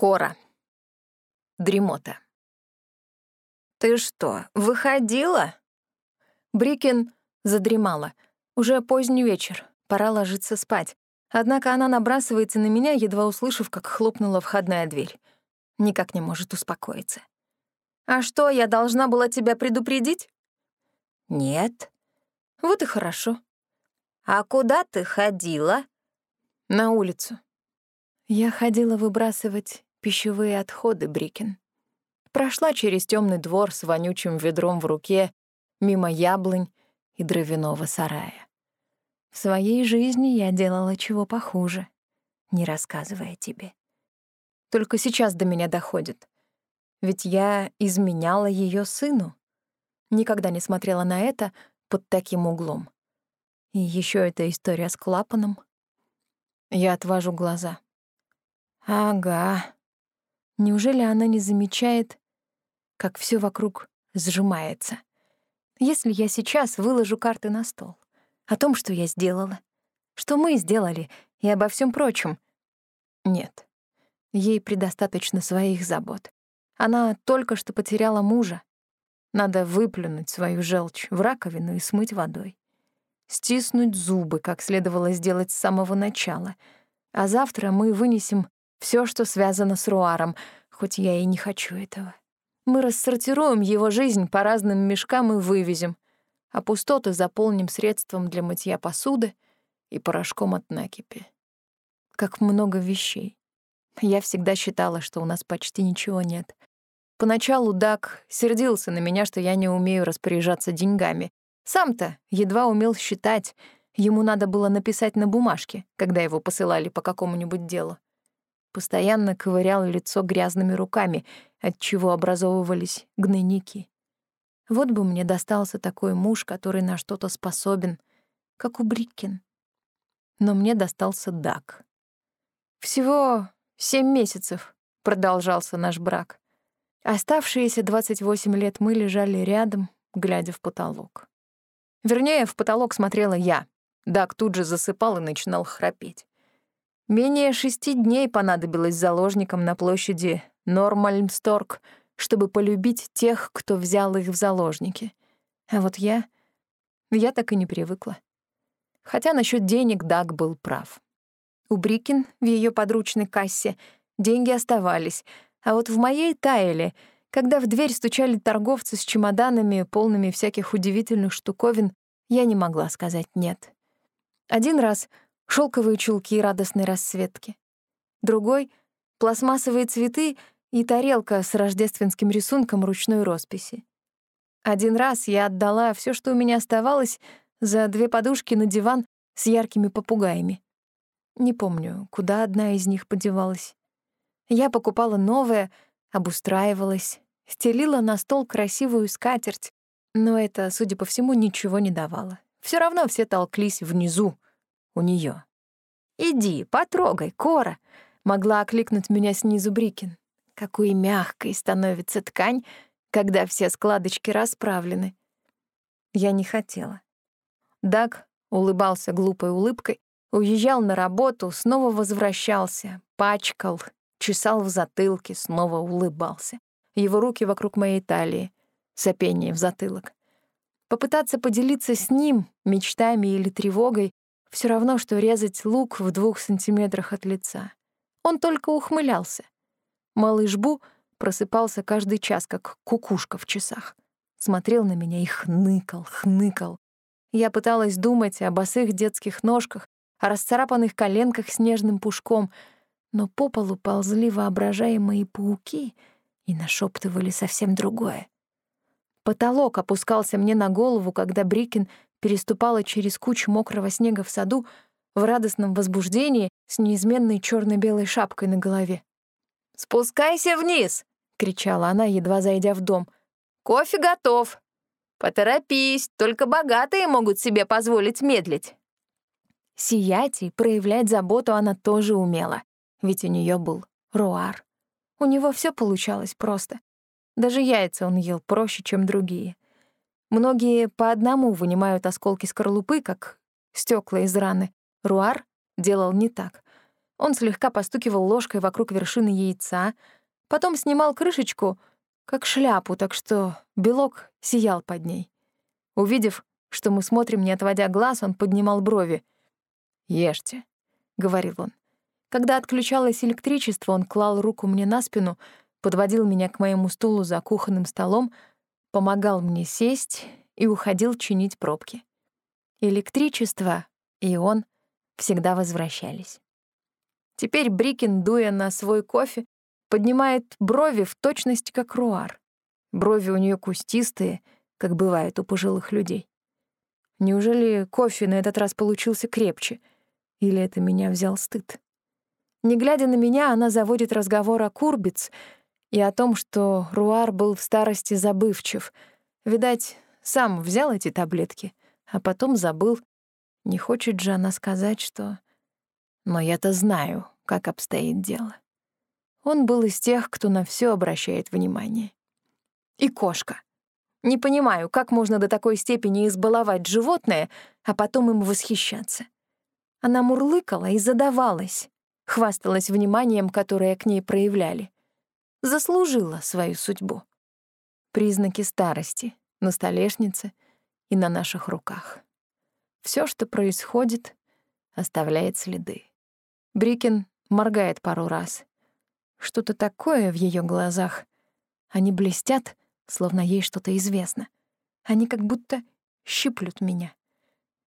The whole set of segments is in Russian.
Кора. Дремота. «Ты что, выходила?» Брикин задремала. Уже поздний вечер, пора ложиться спать. Однако она набрасывается на меня, едва услышав, как хлопнула входная дверь. Никак не может успокоиться. «А что, я должна была тебя предупредить?» «Нет». «Вот и хорошо». «А куда ты ходила?» «На улицу». Я ходила выбрасывать пищевые отходы, Брикин. Прошла через темный двор с вонючим ведром в руке, мимо яблонь и дровяного сарая. В своей жизни я делала чего похуже, не рассказывая тебе. Только сейчас до меня доходит. Ведь я изменяла ее сыну. Никогда не смотрела на это под таким углом. И еще эта история с клапаном. Я отвожу глаза. Ага, Неужели она не замечает, как все вокруг сжимается? Если я сейчас выложу карты на стол о том, что я сделала, что мы сделали и обо всем прочем. Нет, ей предостаточно своих забот. Она только что потеряла мужа. Надо выплюнуть свою желчь в раковину и смыть водой. Стиснуть зубы, как следовало сделать с самого начала. А завтра мы вынесем все, что связано с Руаром, хоть я и не хочу этого. Мы рассортируем его жизнь по разным мешкам и вывезем, а пустоты заполним средством для мытья посуды и порошком от накипи. Как много вещей. Я всегда считала, что у нас почти ничего нет. Поначалу Дак сердился на меня, что я не умею распоряжаться деньгами. Сам-то едва умел считать. Ему надо было написать на бумажке, когда его посылали по какому-нибудь делу постоянно ковырял лицо грязными руками, от чего образовывались гнойники. Вот бы мне достался такой муж, который на что-то способен, как у Бриккин. Но мне достался Дак. Всего семь месяцев продолжался наш брак. Оставшиеся 28 лет мы лежали рядом, глядя в потолок. Вернее, в потолок смотрела я. Дак тут же засыпал и начинал храпеть. Менее шести дней понадобилось заложникам на площади Нормальмсторг, чтобы полюбить тех, кто взял их в заложники. А вот я... Я так и не привыкла. Хотя насчет денег Даг был прав. У Брикин в ее подручной кассе деньги оставались, а вот в моей Тайле, когда в дверь стучали торговцы с чемоданами, полными всяких удивительных штуковин, я не могла сказать «нет». Один раз шелковые чулки радостной расцветки. Другой — пластмассовые цветы и тарелка с рождественским рисунком ручной росписи. Один раз я отдала все, что у меня оставалось, за две подушки на диван с яркими попугаями. Не помню, куда одна из них подевалась. Я покупала новое, обустраивалась, стелила на стол красивую скатерть, но это, судя по всему, ничего не давало. Все равно все толклись внизу, у нее. «Иди, потрогай, Кора!» — могла окликнуть меня снизу Брикин. Какой мягкой становится ткань, когда все складочки расправлены. Я не хотела. Даг улыбался глупой улыбкой, уезжал на работу, снова возвращался, пачкал, чесал в затылке, снова улыбался. Его руки вокруг моей талии, сопение в затылок. Попытаться поделиться с ним мечтами или тревогой все равно, что резать лук в двух сантиметрах от лица. Он только ухмылялся. Малыш Бу просыпался каждый час, как кукушка в часах. Смотрел на меня и хныкал, хныкал. Я пыталась думать о босых детских ножках, о расцарапанных коленках с нежным пушком, но по полу ползли воображаемые пауки и нашептывали совсем другое. Потолок опускался мне на голову, когда Брикин переступала через кучу мокрого снега в саду в радостном возбуждении с неизменной черно белой шапкой на голове. «Спускайся вниз!» — кричала она, едва зайдя в дом. «Кофе готов! Поторопись, только богатые могут себе позволить медлить!» Сиять и проявлять заботу она тоже умела, ведь у нее был руар. У него все получалось просто. Даже яйца он ел проще, чем другие. Многие по одному вынимают осколки скорлупы, как стекла из раны. Руар делал не так. Он слегка постукивал ложкой вокруг вершины яйца, потом снимал крышечку, как шляпу, так что белок сиял под ней. Увидев, что мы смотрим, не отводя глаз, он поднимал брови. «Ешьте», — говорил он. Когда отключалось электричество, он клал руку мне на спину, подводил меня к моему стулу за кухонным столом, помогал мне сесть и уходил чинить пробки. Электричество и он всегда возвращались. Теперь Брикин, дуя на свой кофе, поднимает брови в точности как руар. Брови у нее кустистые, как бывает у пожилых людей. Неужели кофе на этот раз получился крепче? Или это меня взял стыд? Не глядя на меня, она заводит разговор о Курбиц и о том, что Руар был в старости забывчив. Видать, сам взял эти таблетки, а потом забыл. Не хочет же она сказать, что... Но я-то знаю, как обстоит дело. Он был из тех, кто на все обращает внимание. И кошка. Не понимаю, как можно до такой степени избаловать животное, а потом им восхищаться. Она мурлыкала и задавалась хвасталась вниманием, которое к ней проявляли. Заслужила свою судьбу. Признаки старости на столешнице и на наших руках. Все, что происходит, оставляет следы. Брикин моргает пару раз. Что-то такое в ее глазах. Они блестят, словно ей что-то известно. Они как будто щиплют меня.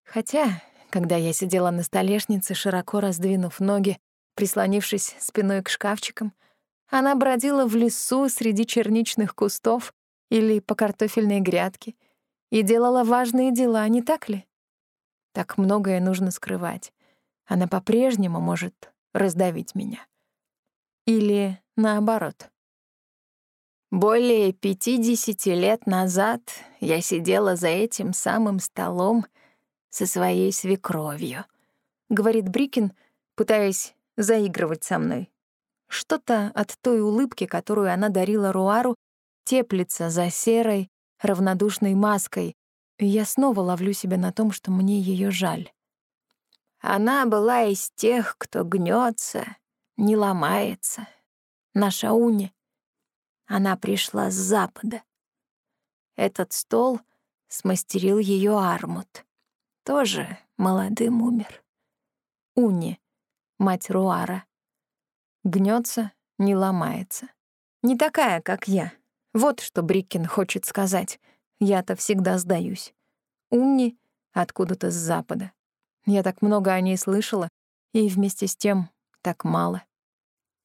Хотя, когда я сидела на столешнице, широко раздвинув ноги, Прислонившись спиной к шкафчикам, она бродила в лесу среди черничных кустов или по картофельной грядке и делала важные дела, не так ли? Так многое нужно скрывать. Она по-прежнему может раздавить меня. Или наоборот. Более пятидесяти лет назад я сидела за этим самым столом со своей свекровью, говорит Брикин, пытаясь заигрывать со мной. Что-то от той улыбки, которую она дарила Руару, теплится за серой, равнодушной маской, и я снова ловлю себя на том, что мне ее жаль. Она была из тех, кто гнется, не ломается. Наша Уни. Она пришла с запада. Этот стол смастерил ее Армут. Тоже молодым умер. Уни мать Руара. Гнется, не ломается. Не такая, как я. Вот что Бриккин хочет сказать. Я-то всегда сдаюсь. Умни откуда-то с запада. Я так много о ней слышала, и вместе с тем так мало.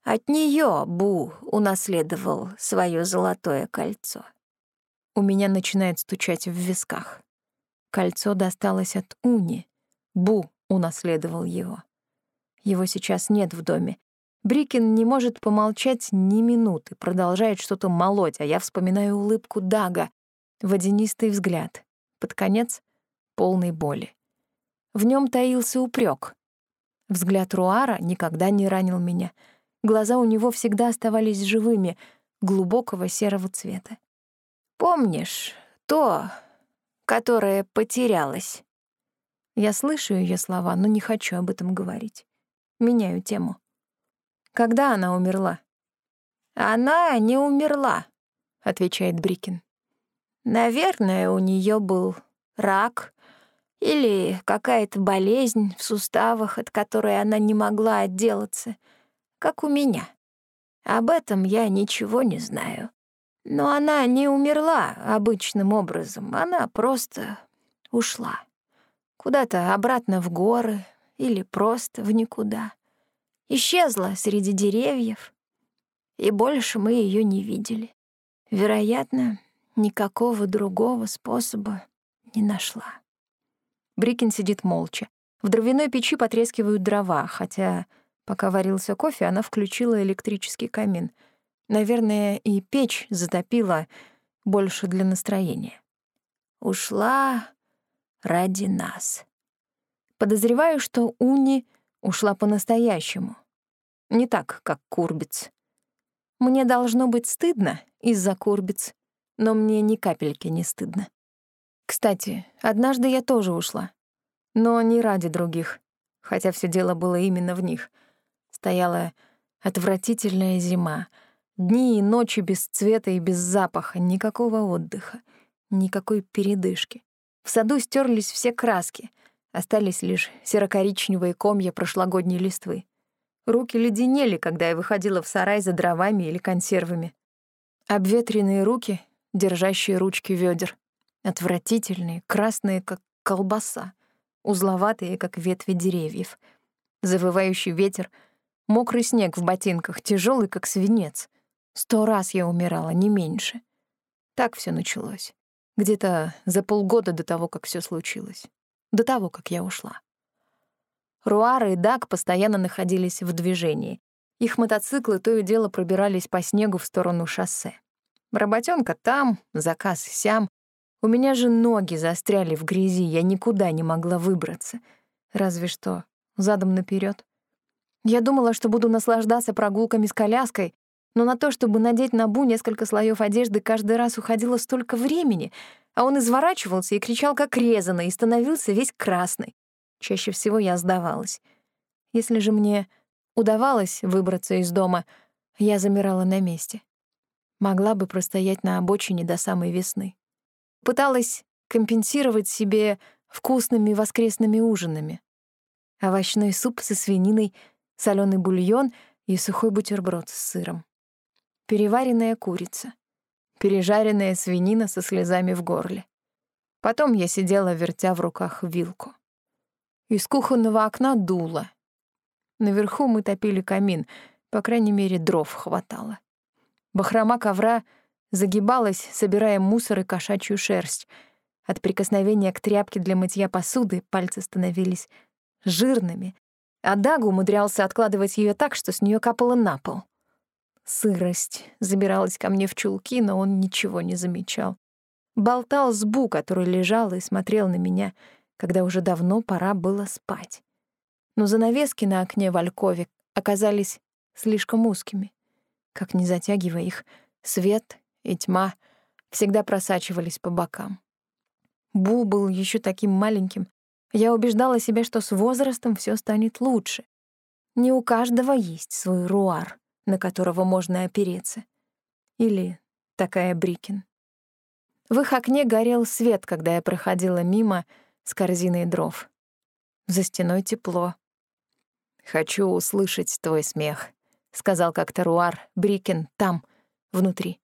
От нее Бу унаследовал свое золотое кольцо. У меня начинает стучать в висках. Кольцо досталось от Уни. Бу унаследовал его. Его сейчас нет в доме. Брикин не может помолчать ни минуты, продолжает что-то молоть, а я вспоминаю улыбку Дага, водянистый взгляд. Под конец — полной боли. В нем таился упрек. Взгляд Руара никогда не ранил меня. Глаза у него всегда оставались живыми, глубокого серого цвета. «Помнишь то, которое потерялось?» Я слышу ее слова, но не хочу об этом говорить. Меняю тему. Когда она умерла? Она не умерла, отвечает Брикин. Наверное, у нее был рак или какая-то болезнь в суставах, от которой она не могла отделаться, как у меня. Об этом я ничего не знаю. Но она не умерла обычным образом, она просто ушла. Куда-то обратно в горы, или просто в никуда. Исчезла среди деревьев, и больше мы ее не видели. Вероятно, никакого другого способа не нашла. Брикин сидит молча. В дровяной печи потрескивают дрова, хотя, пока варился кофе, она включила электрический камин. Наверное, и печь затопила больше для настроения. Ушла ради нас. Подозреваю, что Уни ушла по-настоящему. Не так, как Курбиц. Мне должно быть стыдно из-за Курбиц, но мне ни капельки не стыдно. Кстати, однажды я тоже ушла. Но не ради других, хотя все дело было именно в них. Стояла отвратительная зима. Дни и ночи без цвета и без запаха, никакого отдыха, никакой передышки. В саду стерлись все краски, остались лишь серо-коричневые комья прошлогодней листвы. Руки леденели, когда я выходила в сарай за дровами или консервами. Обветренные руки, держащие ручки ведер, отвратительные, красные, как колбаса, узловатые, как ветви деревьев. Завывающий ветер, мокрый снег в ботинках, тяжелый, как свинец. Сто раз я умирала, не меньше. Так все началось. Где-то за полгода до того, как все случилось. До того, как я ушла. Руара и Дак постоянно находились в движении. Их мотоциклы то и дело пробирались по снегу в сторону шоссе. Работенка там, заказ сям, у меня же ноги застряли в грязи, я никуда не могла выбраться. Разве что задом наперед. Я думала, что буду наслаждаться прогулками с коляской, но на то, чтобы надеть на Бу несколько слоев одежды, каждый раз уходило столько времени, а он изворачивался и кричал как резанный, и становился весь красный. Чаще всего я сдавалась. Если же мне удавалось выбраться из дома, я замирала на месте. Могла бы простоять на обочине до самой весны. Пыталась компенсировать себе вкусными воскресными ужинами. Овощной суп со свининой, соленый бульон и сухой бутерброд с сыром. Переваренная курица. Пережаренная свинина со слезами в горле. Потом я сидела, вертя в руках вилку. Из кухонного окна дуло. Наверху мы топили камин, по крайней мере, дров хватало. Бахрома ковра — загибалась, собирая мусор и кошачью шерсть. От прикосновения к тряпке для мытья посуды пальцы становились жирными, а Дагу умудрялся откладывать ее так, что с нее капало на пол. Сырость забиралась ко мне в чулки, но он ничего не замечал. Болтал с Бу, который лежал и смотрел на меня, когда уже давно пора было спать. Но занавески на окне в Алькове оказались слишком узкими. Как не затягивая их, свет и тьма всегда просачивались по бокам. Бу был еще таким маленьким. Я убеждала себя, что с возрастом все станет лучше. Не у каждого есть свой руар, на которого можно опереться. Или такая Брикин. В их окне горел свет, когда я проходила мимо с корзиной дров. За стеной тепло. «Хочу услышать твой смех», — сказал как-то Руар Брикин там, внутри.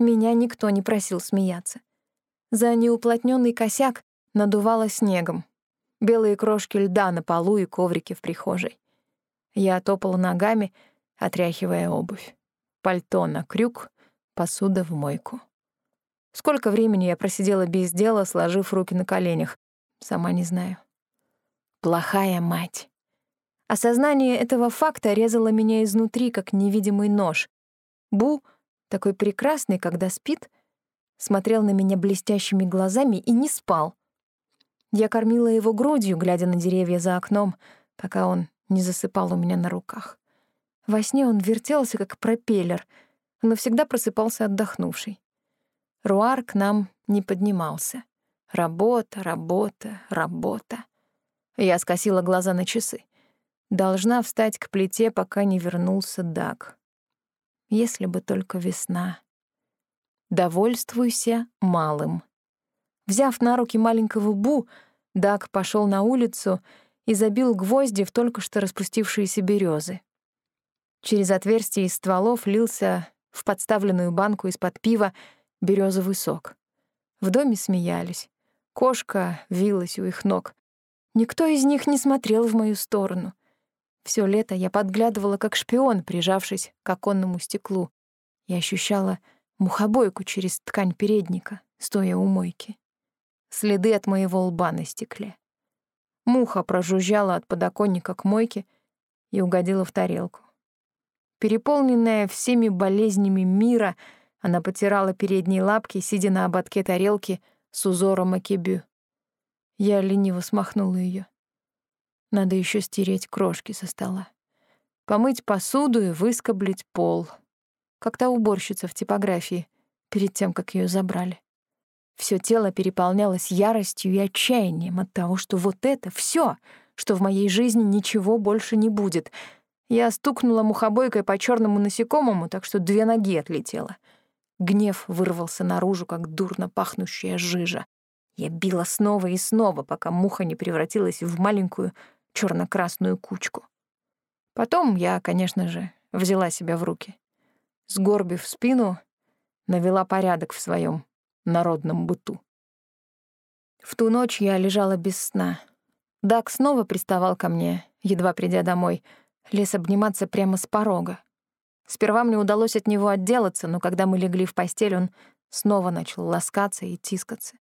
Меня никто не просил смеяться. За неуплотненный косяк надувало снегом. Белые крошки льда на полу и коврики в прихожей. Я топала ногами, отряхивая обувь. Пальто на крюк, посуда в мойку. Сколько времени я просидела без дела, сложив руки на коленях, сама не знаю. Плохая мать. Осознание этого факта резало меня изнутри, как невидимый нож. Бу — такой прекрасный, когда спит, смотрел на меня блестящими глазами и не спал. Я кормила его грудью, глядя на деревья за окном, пока он не засыпал у меня на руках. Во сне он вертелся, как пропеллер, но всегда просыпался отдохнувший. Руар к нам не поднимался. Работа, работа, работа. Я скосила глаза на часы. Должна встать к плите, пока не вернулся Даг. Если бы только весна. Довольствуйся малым. Взяв на руки маленького Бу, Дак пошел на улицу и забил гвозди в только что распустившиеся березы. Через отверстие из стволов лился в подставленную банку из-под пива березовый сок. В доме смеялись. Кошка вилась у их ног. Никто из них не смотрел в мою сторону. Все лето я подглядывала, как шпион, прижавшись к оконному стеклу. Я ощущала мухобойку через ткань передника, стоя у мойки. Следы от моего лба на стекле. Муха прожужжала от подоконника к мойке и угодила в тарелку. Переполненная всеми болезнями мира, она потирала передние лапки, сидя на ободке тарелки с узором акибю. Я лениво смахнула ее. Надо еще стереть крошки со стола. Помыть посуду и выскоблить пол. Как та уборщица в типографии, перед тем, как ее забрали. Все тело переполнялось яростью и отчаянием от того, что вот это все, что в моей жизни ничего больше не будет. Я стукнула мухобойкой по черному насекомому, так что две ноги отлетело. Гнев вырвался наружу, как дурно пахнущая жижа. Я била снова и снова, пока муха не превратилась в маленькую черно красную кучку. Потом я, конечно же, взяла себя в руки. Сгорбив спину, навела порядок в своем народном быту. В ту ночь я лежала без сна. Дак снова приставал ко мне, едва придя домой, лез обниматься прямо с порога. Сперва мне удалось от него отделаться, но когда мы легли в постель, он снова начал ласкаться и тискаться.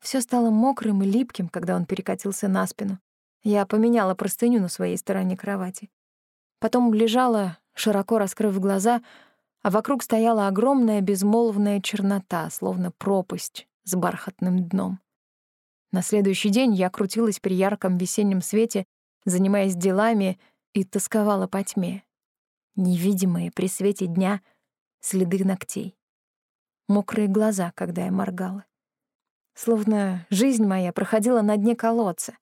Все стало мокрым и липким, когда он перекатился на спину. Я поменяла простыню на своей стороне кровати. Потом лежала, широко раскрыв глаза, а вокруг стояла огромная безмолвная чернота, словно пропасть с бархатным дном. На следующий день я крутилась при ярком весеннем свете, занимаясь делами, и тосковала по тьме. Невидимые при свете дня следы ногтей. Мокрые глаза, когда я моргала. Словно жизнь моя проходила на дне колодца.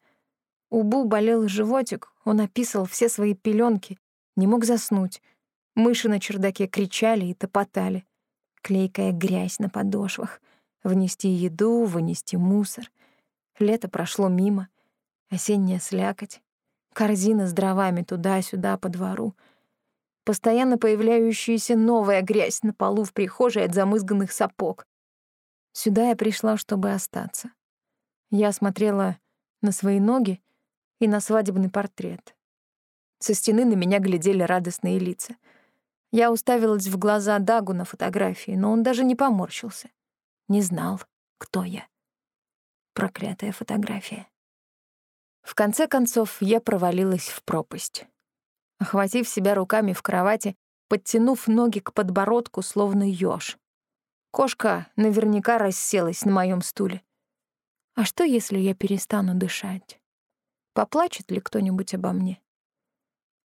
У Бу болел животик, он описал все свои пеленки, не мог заснуть. Мыши на чердаке кричали и топотали. Клейкая грязь на подошвах. Внести еду, вынести мусор. Лето прошло мимо. Осенняя слякоть. Корзина с дровами туда-сюда по двору. Постоянно появляющаяся новая грязь на полу в прихожей от замызганных сапог. Сюда я пришла, чтобы остаться. Я смотрела на свои ноги и на свадебный портрет. Со стены на меня глядели радостные лица. Я уставилась в глаза Дагу на фотографии, но он даже не поморщился. Не знал, кто я. Проклятая фотография. В конце концов, я провалилась в пропасть. Охватив себя руками в кровати, подтянув ноги к подбородку, словно ёж. Кошка наверняка расселась на моем стуле. А что, если я перестану дышать? Поплачет ли кто-нибудь обо мне?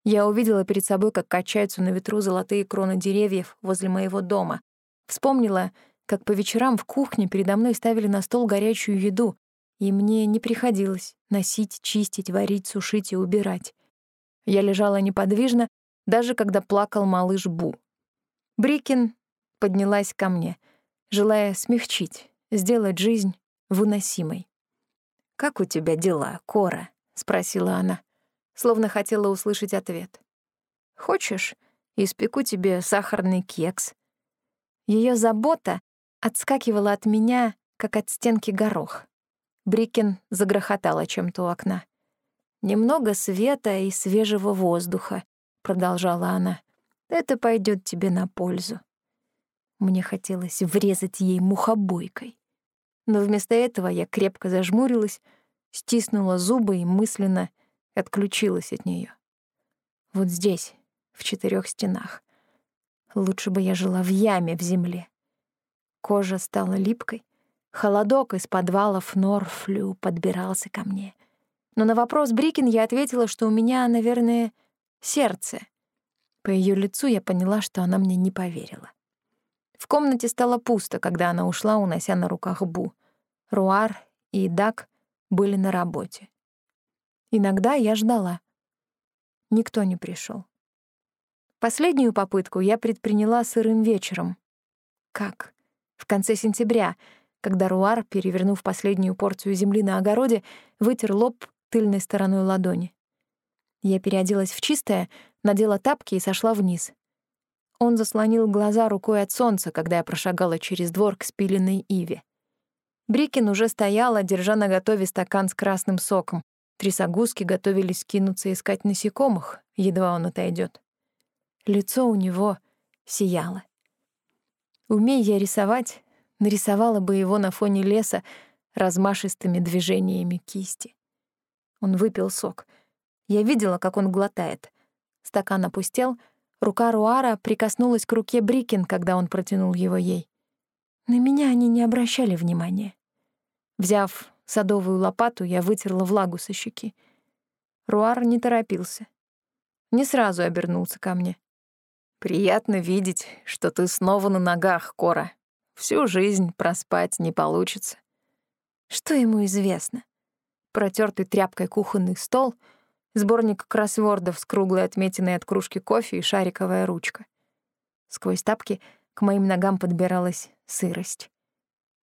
Я увидела перед собой, как качаются на ветру золотые кроны деревьев возле моего дома. Вспомнила, как по вечерам в кухне передо мной ставили на стол горячую еду, и мне не приходилось носить, чистить, варить, сушить и убирать. Я лежала неподвижно, даже когда плакал малыш Бу. Брикин поднялась ко мне, желая смягчить, сделать жизнь выносимой. «Как у тебя дела, Кора?» — спросила она словно хотела услышать ответ. «Хочешь, испеку тебе сахарный кекс?» Ее забота отскакивала от меня, как от стенки горох. Брикин загрохотала чем-то у окна. «Немного света и свежего воздуха», — продолжала она. «Это пойдет тебе на пользу». Мне хотелось врезать ей мухобойкой. Но вместо этого я крепко зажмурилась, стиснула зубы и мысленно — отключилась от нее. Вот здесь, в четырех стенах. Лучше бы я жила в яме в земле. Кожа стала липкой, холодок из подвалов Норфлю подбирался ко мне. Но на вопрос Брикин я ответила, что у меня, наверное, сердце. По ее лицу я поняла, что она мне не поверила. В комнате стало пусто, когда она ушла, унося на руках Бу. Руар и Дак были на работе. Иногда я ждала. Никто не пришел. Последнюю попытку я предприняла сырым вечером. Как? В конце сентября, когда Руар, перевернув последнюю порцию земли на огороде, вытер лоб тыльной стороной ладони. Я переоделась в чистое, надела тапки и сошла вниз. Он заслонил глаза рукой от солнца, когда я прошагала через двор к спиленной иве. Брикин уже стояла, держа наготове стакан с красным соком. Трясогузки готовились кинуться искать насекомых, едва он отойдет. Лицо у него сияло. Умей я рисовать, нарисовала бы его на фоне леса размашистыми движениями кисти. Он выпил сок. Я видела, как он глотает. Стакан опустел, рука Руара прикоснулась к руке Брикин, когда он протянул его ей. На меня они не обращали внимания. Взяв садовую лопату, я вытерла влагу со щеки. Руар не торопился. Не сразу обернулся ко мне. «Приятно видеть, что ты снова на ногах, Кора. Всю жизнь проспать не получится». Что ему известно? Протертый тряпкой кухонный стол, сборник кроссвордов с круглой отметиной от кружки кофе и шариковая ручка. Сквозь тапки к моим ногам подбиралась сырость.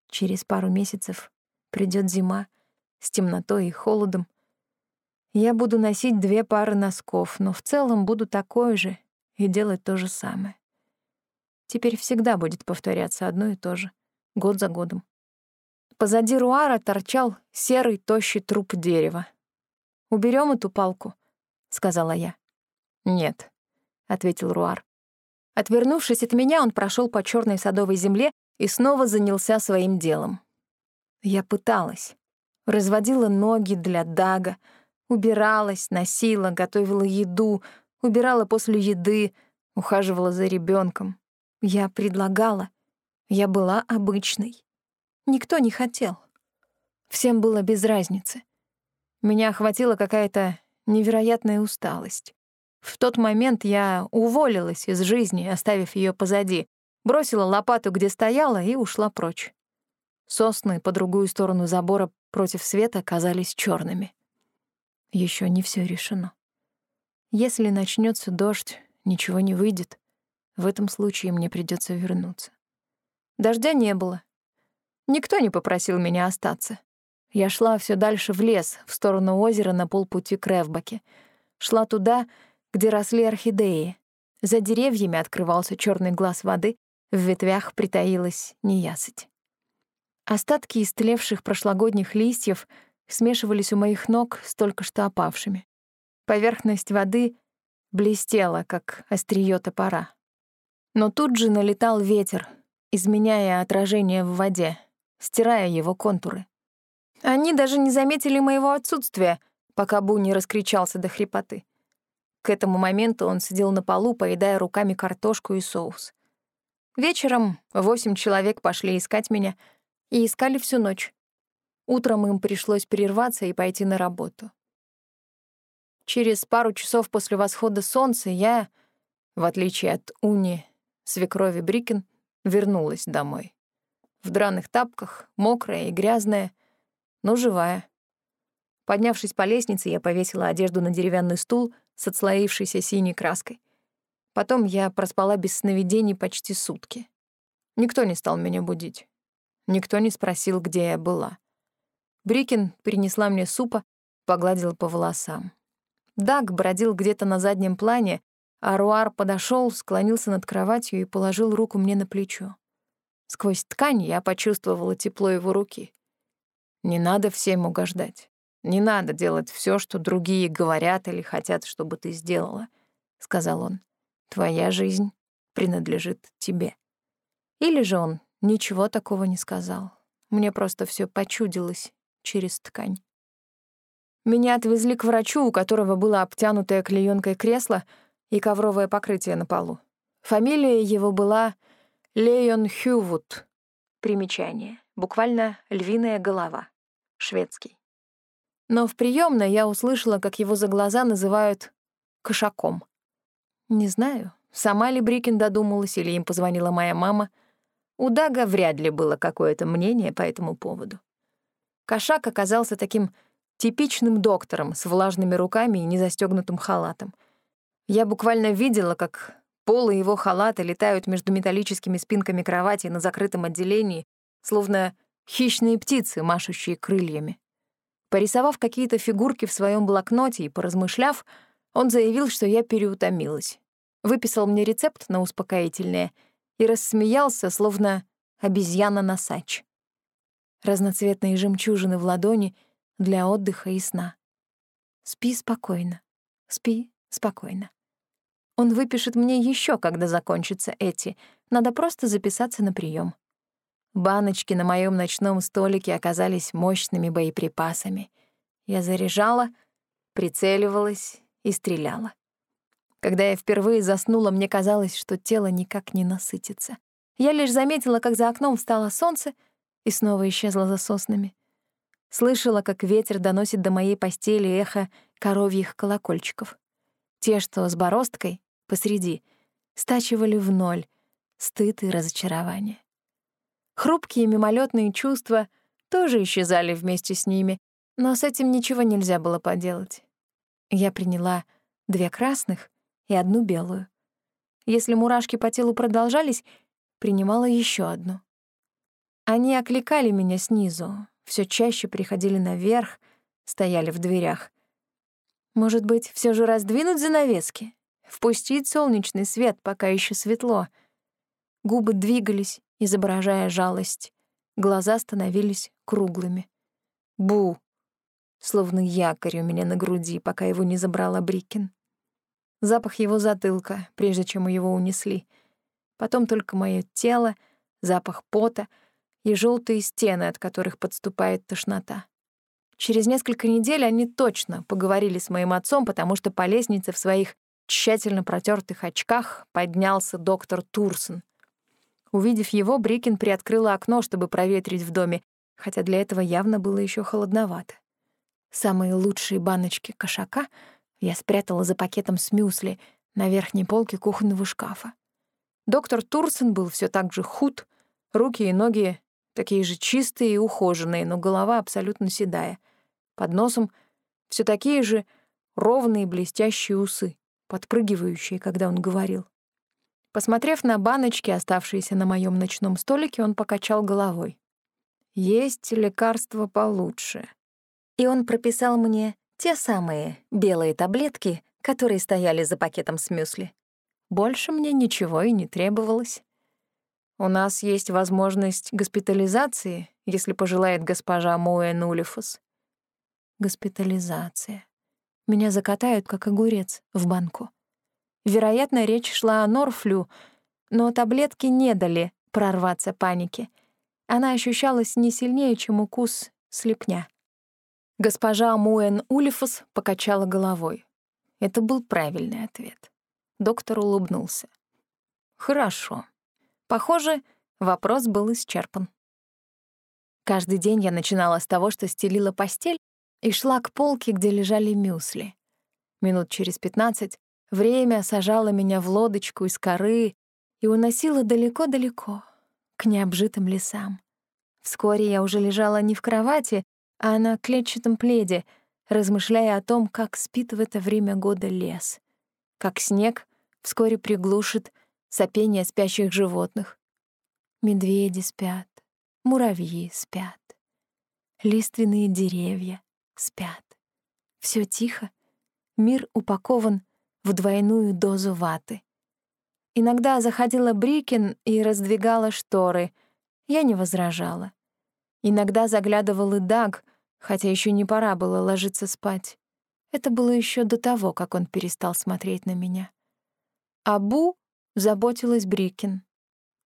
Через пару месяцев придет зима с темнотой и холодом. Я буду носить две пары носков, но в целом буду такой же и делать то же самое. Теперь всегда будет повторяться одно и то же, год за годом. Позади Руара торчал серый тощий труп дерева. Уберем эту палку», — сказала я. «Нет», — ответил Руар. Отвернувшись от меня, он прошел по черной садовой земле и снова занялся своим делом. Я пыталась. Разводила ноги для Дага, убиралась, носила, готовила еду, убирала после еды, ухаживала за ребенком. Я предлагала. Я была обычной. Никто не хотел. Всем было без разницы. Меня охватила какая-то невероятная усталость. В тот момент я уволилась из жизни, оставив ее позади, бросила лопату, где стояла, и ушла прочь. Сосны по другую сторону забора против света казались черными. Еще не все решено. Если начнется дождь, ничего не выйдет. В этом случае мне придется вернуться. Дождя не было. Никто не попросил меня остаться. Я шла все дальше в лес, в сторону озера на полпути к Ревбаке. Шла туда, где росли орхидеи. За деревьями открывался черный глаз воды, в ветвях притаилась неясыть. Остатки истлевших прошлогодних листьев смешивались у моих ног с только что опавшими. Поверхность воды блестела, как острие топора. Но тут же налетал ветер, изменяя отражение в воде, стирая его контуры. Они даже не заметили моего отсутствия, пока Бу не раскричался до хрипоты. К этому моменту он сидел на полу, поедая руками картошку и соус. Вечером восемь человек пошли искать меня и искали всю ночь. Утром им пришлось прерваться и пойти на работу. Через пару часов после восхода солнца я, в отличие от Уни, свекрови Брикин, вернулась домой. В драных тапках, мокрая и грязная, но живая. Поднявшись по лестнице, я повесила одежду на деревянный стул с отслоившейся синей краской. Потом я проспала без сновидений почти сутки. Никто не стал меня будить. Никто не спросил, где я была. Брикин принесла мне супа, погладила по волосам. Даг бродил где-то на заднем плане, а Руар подошел, склонился над кроватью и положил руку мне на плечо. Сквозь ткань я почувствовала тепло его руки. Не надо всем угождать. Не надо делать все, что другие говорят или хотят, чтобы ты сделала, сказал он. Твоя жизнь принадлежит тебе. Или же он ничего такого не сказал. Мне просто все почудилось через ткань. Меня отвезли к врачу, у которого было обтянутое клеенкой кресло и ковровое покрытие на полу. Фамилия его была Леон Хьювуд. Примечание. Буквально «львиная голова». Шведский. Но в приемной я услышала, как его за глаза называют «кошаком». Не знаю, сама ли Брикин додумалась или им позвонила моя мама. У Дага вряд ли было какое-то мнение по этому поводу. Кошак оказался таким типичным доктором с влажными руками и незастегнутым халатом. Я буквально видела, как полы его халата летают между металлическими спинками кровати на закрытом отделении, словно хищные птицы, машущие крыльями. Порисовав какие-то фигурки в своем блокноте и поразмышляв, он заявил, что я переутомилась. Выписал мне рецепт на успокоительное и рассмеялся, словно обезьяна-носач. Разноцветные жемчужины в ладони для отдыха и сна. Спи спокойно, спи спокойно. Он выпишет мне еще, когда закончатся эти. Надо просто записаться на прием. Баночки на моем ночном столике оказались мощными боеприпасами. Я заряжала, прицеливалась и стреляла. Когда я впервые заснула, мне казалось, что тело никак не насытится. Я лишь заметила, как за окном встало солнце и снова исчезло за соснами. Слышала, как ветер доносит до моей постели эхо коровьих колокольчиков. Те, что с бороздкой, посреди, стачивали в ноль стыд и разочарование. Хрупкие мимолетные чувства тоже исчезали вместе с ними, но с этим ничего нельзя было поделать. Я приняла две красных и одну белую. Если мурашки по телу продолжались, принимала еще одну. Они окликали меня снизу, все чаще приходили наверх, стояли в дверях. Может быть, все же раздвинуть занавески? Впустить солнечный свет, пока еще светло. Губы двигались, изображая жалость. Глаза становились круглыми. Бу! Словно якорь у меня на груди, пока его не забрала Брикин. Запах его затылка, прежде чем его унесли. Потом только мое тело, запах пота и желтые стены, от которых подступает тошнота. Через несколько недель они точно поговорили с моим отцом, потому что по лестнице в своих тщательно протертых очках поднялся доктор Турсон. Увидев его, Брикин приоткрыла окно, чтобы проветрить в доме, хотя для этого явно было еще холодновато. Самые лучшие баночки кошака — я спрятала за пакетом с мюсли на верхней полке кухонного шкафа. Доктор Турсен был все так же худ, руки и ноги такие же чистые и ухоженные, но голова абсолютно седая. Под носом все такие же ровные блестящие усы, подпрыгивающие, когда он говорил. Посмотрев на баночки, оставшиеся на моем ночном столике, он покачал головой. «Есть лекарство получше». И он прописал мне те самые белые таблетки, которые стояли за пакетом с мюсли. Больше мне ничего и не требовалось. У нас есть возможность госпитализации, если пожелает госпожа Муэн Улифус. Госпитализация. Меня закатают, как огурец, в банку. Вероятно, речь шла о норфлю, но таблетки не дали прорваться панике. Она ощущалась не сильнее, чем укус слепня. Госпожа Муэн Улифус покачала головой. Это был правильный ответ. Доктор улыбнулся. «Хорошо. Похоже, вопрос был исчерпан». Каждый день я начинала с того, что стелила постель и шла к полке, где лежали мюсли. Минут через пятнадцать время сажало меня в лодочку из коры и уносило далеко-далеко, к необжитым лесам. Вскоре я уже лежала не в кровати, а на клетчатом пледе, размышляя о том, как спит в это время года лес, как снег вскоре приглушит сопение спящих животных. Медведи спят, муравьи спят, лиственные деревья спят. Все тихо, мир упакован в двойную дозу ваты. Иногда заходила Брикин и раздвигала шторы. Я не возражала. Иногда заглядывал и Даг, хотя еще не пора было ложиться спать. Это было еще до того, как он перестал смотреть на меня. А Бу заботилась Брикин.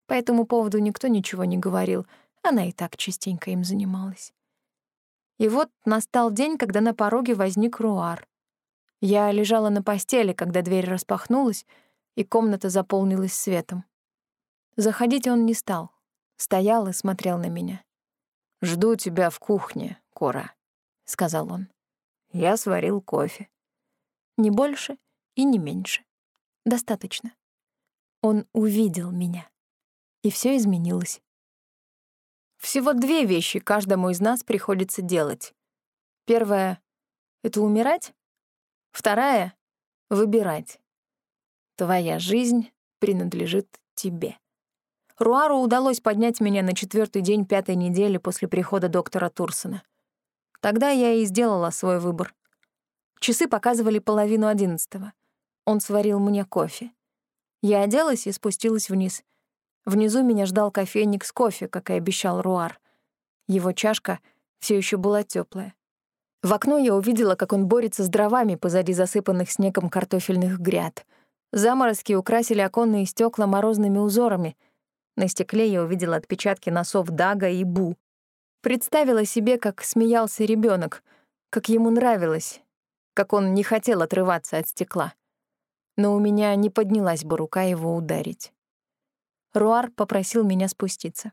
По этому поводу никто ничего не говорил, она и так частенько им занималась. И вот настал день, когда на пороге возник Руар. Я лежала на постели, когда дверь распахнулась, и комната заполнилась светом. Заходить он не стал, стоял и смотрел на меня. «Жду тебя в кухне, Кора», — сказал он. Я сварил кофе. Не больше и не меньше. Достаточно. Он увидел меня. И все изменилось. Всего две вещи каждому из нас приходится делать. Первая — это умирать. Вторая — выбирать. Твоя жизнь принадлежит тебе. Руару удалось поднять меня на четвертый день пятой недели после прихода доктора Турсона. Тогда я и сделала свой выбор. Часы показывали половину одиннадцатого. Он сварил мне кофе. Я оделась и спустилась вниз. Внизу меня ждал кофейник с кофе, как и обещал Руар. Его чашка все еще была теплая. В окно я увидела, как он борется с дровами позади засыпанных снегом картофельных гряд. Заморозки украсили оконные стекла морозными узорами — на стекле я увидела отпечатки носов Дага и Бу. Представила себе, как смеялся ребенок, как ему нравилось, как он не хотел отрываться от стекла. Но у меня не поднялась бы рука его ударить. Руар попросил меня спуститься.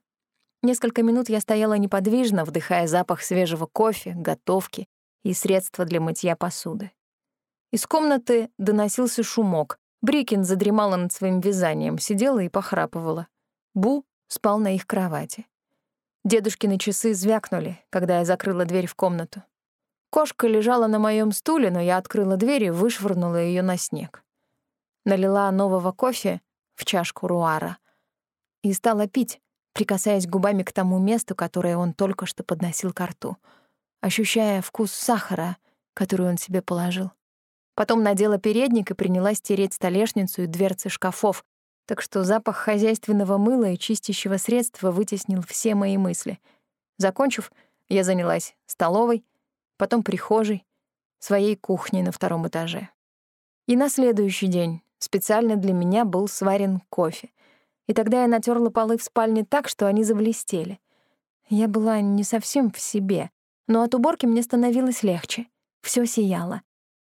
Несколько минут я стояла неподвижно, вдыхая запах свежего кофе, готовки и средства для мытья посуды. Из комнаты доносился шумок. Брикин задремала над своим вязанием, сидела и похрапывала. Бу спал на их кровати. Дедушкины часы звякнули, когда я закрыла дверь в комнату. Кошка лежала на моем стуле, но я открыла дверь и вышвырнула ее на снег. Налила нового кофе в чашку руара и стала пить, прикасаясь губами к тому месту, которое он только что подносил к рту, ощущая вкус сахара, который он себе положил. Потом надела передник и принялась тереть столешницу и дверцы шкафов, так что запах хозяйственного мыла и чистящего средства вытеснил все мои мысли. Закончив, я занялась столовой, потом прихожей, своей кухней на втором этаже. И на следующий день специально для меня был сварен кофе. И тогда я натерла полы в спальне так, что они заблестели. Я была не совсем в себе, но от уборки мне становилось легче. Все сияло.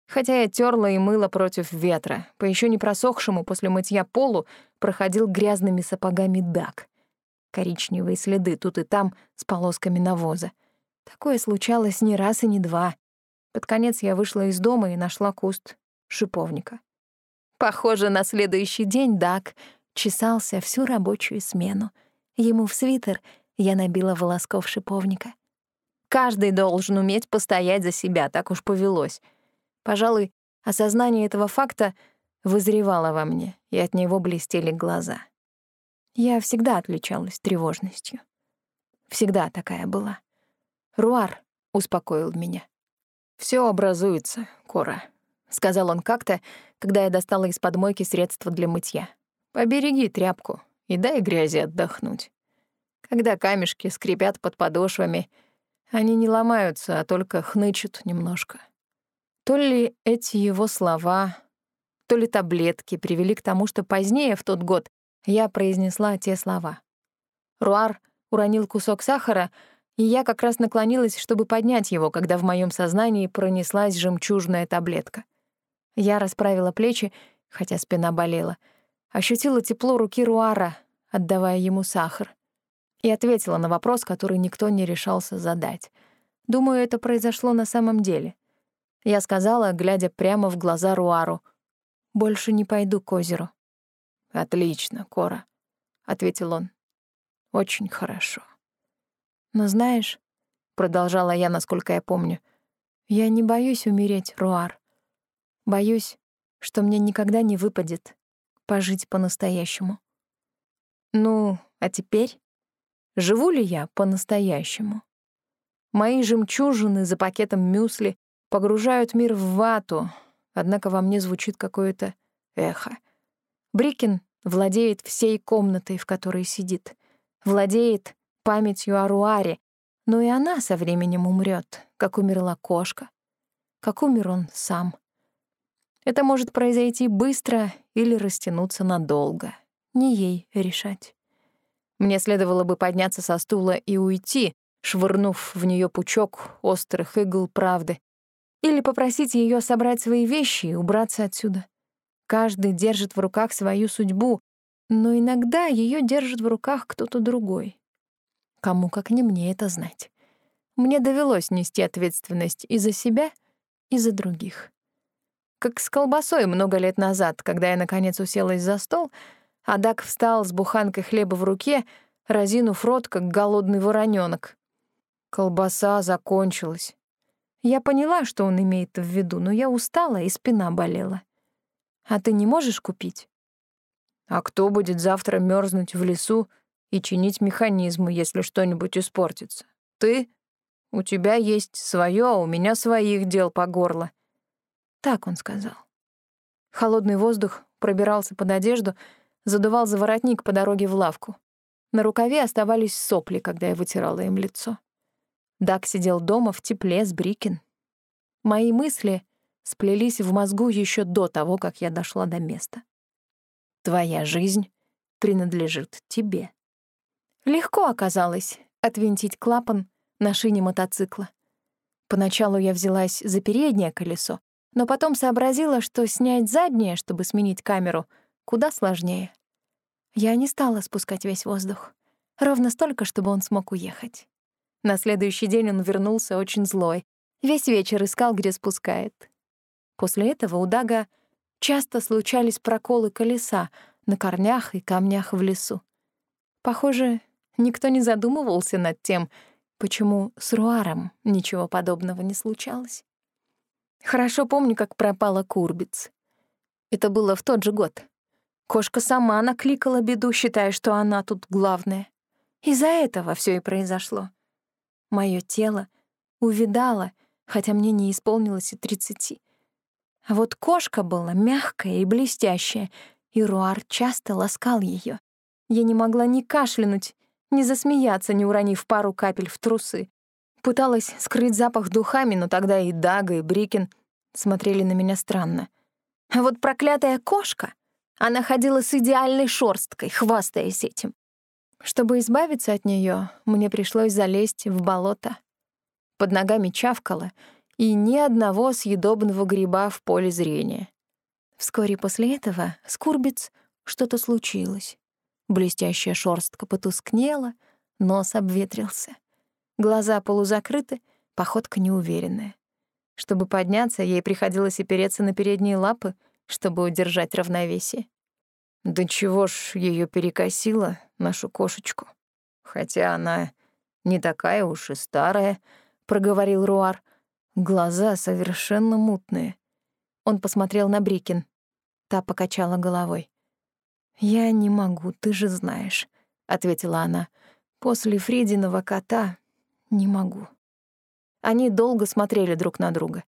Хотя я терла и мыла против ветра, по еще не просохшему после мытья полу проходил грязными сапогами дак. Коричневые следы тут и там с полосками навоза. Такое случалось не раз и не два. Под конец я вышла из дома и нашла куст шиповника. Похоже, на следующий день Дак чесался всю рабочую смену. Ему в свитер я набила волосков шиповника. Каждый должен уметь постоять за себя, так уж повелось. Пожалуй, осознание этого факта вызревало во мне, и от него блестели глаза. Я всегда отличалась тревожностью. Всегда такая была. Руар успокоил меня. Все образуется, Кора», — сказал он как-то, когда я достала из подмойки средства для мытья. «Побереги тряпку и дай грязи отдохнуть. Когда камешки скрипят под подошвами, они не ломаются, а только хнычут немножко». То ли эти его слова, то ли таблетки привели к тому, что позднее, в тот год, я произнесла те слова. Руар уронил кусок сахара, и я как раз наклонилась, чтобы поднять его, когда в моем сознании пронеслась жемчужная таблетка. Я расправила плечи, хотя спина болела, ощутила тепло руки Руара, отдавая ему сахар, и ответила на вопрос, который никто не решался задать. Думаю, это произошло на самом деле. Я сказала, глядя прямо в глаза Руару, «Больше не пойду к озеру». «Отлично, Кора», — ответил он. «Очень хорошо». Но знаешь, продолжала я, насколько я помню, я не боюсь умереть, Руар. Боюсь, что мне никогда не выпадет пожить по-настоящему. Ну, а теперь живу ли я по-настоящему? Мои жемчужины за пакетом мюсли погружают мир в вату, однако во мне звучит какое-то эхо. Брикин владеет всей комнатой, в которой сидит. Владеет памятью о Руаре, но и она со временем умрет, как умерла кошка, как умер он сам. Это может произойти быстро или растянуться надолго. Не ей решать. Мне следовало бы подняться со стула и уйти, швырнув в нее пучок острых игл правды, или попросить ее собрать свои вещи и убраться отсюда. Каждый держит в руках свою судьбу, но иногда ее держит в руках кто-то другой. Кому как не мне это знать. Мне довелось нести ответственность и за себя, и за других. Как с колбасой много лет назад, когда я наконец уселась за стол, а Дак встал с буханкой хлеба в руке, разинув рот, как голодный воронёнок. Колбаса закончилась. Я поняла, что он имеет в виду, но я устала, и спина болела. А ты не можешь купить? А кто будет завтра мерзнуть в лесу и чинить механизмы, если что-нибудь испортится. Ты? У тебя есть свое, а у меня своих дел по горло. Так он сказал. Холодный воздух пробирался под одежду, задувал за воротник по дороге в лавку. На рукаве оставались сопли, когда я вытирала им лицо. Дак сидел дома в тепле с Брикин. Мои мысли сплелись в мозгу еще до того, как я дошла до места. Твоя жизнь принадлежит тебе. Легко оказалось отвинтить клапан на шине мотоцикла. Поначалу я взялась за переднее колесо, но потом сообразила, что снять заднее, чтобы сменить камеру, куда сложнее. Я не стала спускать весь воздух. Ровно столько, чтобы он смог уехать. На следующий день он вернулся очень злой. Весь вечер искал, где спускает. После этого у Дага часто случались проколы колеса на корнях и камнях в лесу. Похоже, Никто не задумывался над тем, Почему с Руаром ничего подобного не случалось? Хорошо помню, как пропала Курбиц. Это было в тот же год. Кошка сама накликала беду, считая, что она тут главная. Из-за этого все и произошло. Мое тело увидало, хотя мне не исполнилось и тридцати. А вот кошка была мягкая и блестящая, и Руар часто ласкал ее. Я не могла ни кашлянуть, ни засмеяться, не уронив пару капель в трусы. Пыталась скрыть запах духами, но тогда и Дага, и Брикин смотрели на меня странно. А вот проклятая кошка, она ходила с идеальной шорсткой, хвастаясь этим. Чтобы избавиться от нее, мне пришлось залезть в болото. Под ногами чавкало, и ни одного съедобного гриба в поле зрения. Вскоре после этого с Курбиц что-то случилось. Блестящая шорстка потускнела, нос обветрился. Глаза полузакрыты, походка неуверенная. Чтобы подняться, ей приходилось опереться на передние лапы, чтобы удержать равновесие. Да чего ж ее перекосило, нашу кошечку. Хотя она не такая уж и старая, проговорил Руар. Глаза совершенно мутные. Он посмотрел на Брикин. Та покачала головой. «Я не могу, ты же знаешь», — ответила она. «После Фридиного кота не могу». Они долго смотрели друг на друга.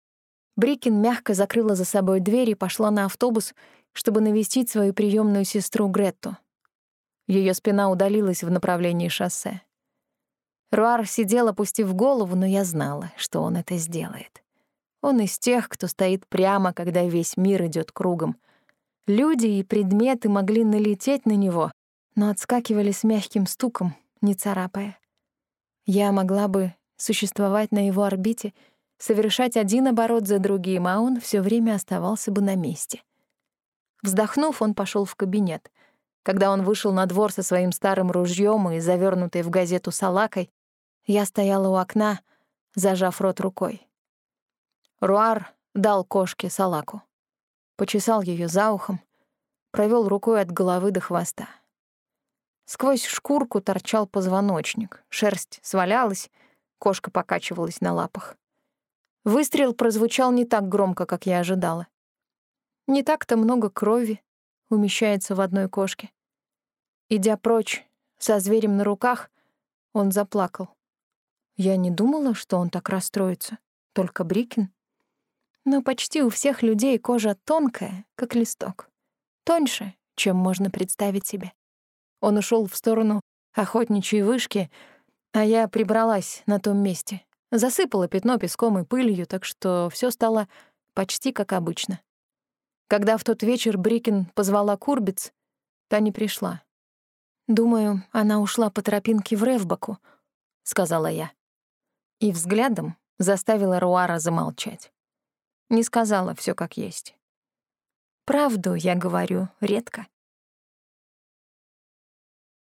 Брикин мягко закрыла за собой дверь и пошла на автобус, чтобы навестить свою приемную сестру Гретту. Ее спина удалилась в направлении шоссе. Руар сидел, опустив голову, но я знала, что он это сделает. Он из тех, кто стоит прямо, когда весь мир идет кругом. Люди и предметы могли налететь на него, но отскакивали с мягким стуком, не царапая. Я могла бы существовать на его орбите, совершать один оборот за другим, а он все время оставался бы на месте. Вздохнув, он пошел в кабинет. Когда он вышел на двор со своим старым ружьем и завернутой в газету салакой, я стояла у окна, зажав рот рукой. Руар дал кошке салаку. Почесал ее за ухом, провел рукой от головы до хвоста. Сквозь шкурку торчал позвоночник, шерсть свалялась, кошка покачивалась на лапах. Выстрел прозвучал не так громко, как я ожидала. Не так-то много крови умещается в одной кошке. Идя прочь со зверем на руках, он заплакал. Я не думала, что он так расстроится. Только Брикин. Но почти у всех людей кожа тонкая, как листок. Тоньше, чем можно представить себе. Он ушел в сторону охотничьей вышки, а я прибралась на том месте. Засыпала пятно песком и пылью, так что все стало почти как обычно. Когда в тот вечер Брикин позвала Курбиц, та не пришла. «Думаю, она ушла по тропинке в Ревбаку», — сказала я и взглядом заставила Руара замолчать. Не сказала все как есть. Правду я говорю редко.